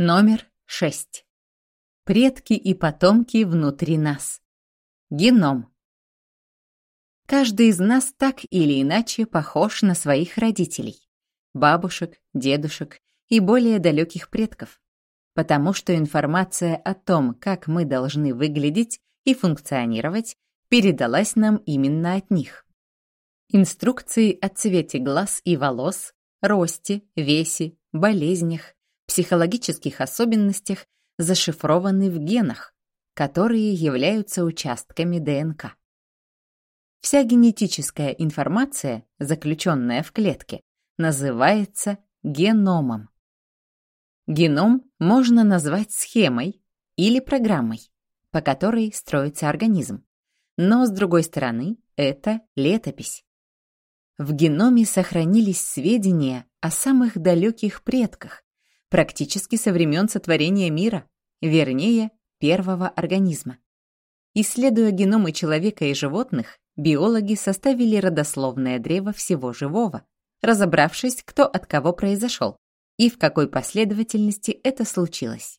Номер 6. Предки и потомки внутри нас. Геном. Каждый из нас так или иначе похож на своих родителей, бабушек, дедушек и более далеких предков, потому что информация о том, как мы должны выглядеть и функционировать, передалась нам именно от них. Инструкции о цвете глаз и волос, росте, весе, болезнях, психологических особенностях зашифрованы в генах, которые являются участками ДНК. Вся генетическая информация, заключенная в клетке, называется геномом. Геном можно назвать схемой или программой, по которой строится организм. Но, с другой стороны, это летопись. В геноме сохранились сведения о самых далеких предках, практически со времен сотворения мира, вернее, первого организма. Исследуя геномы человека и животных, биологи составили родословное древо всего живого, разобравшись, кто от кого произошел и в какой последовательности это случилось.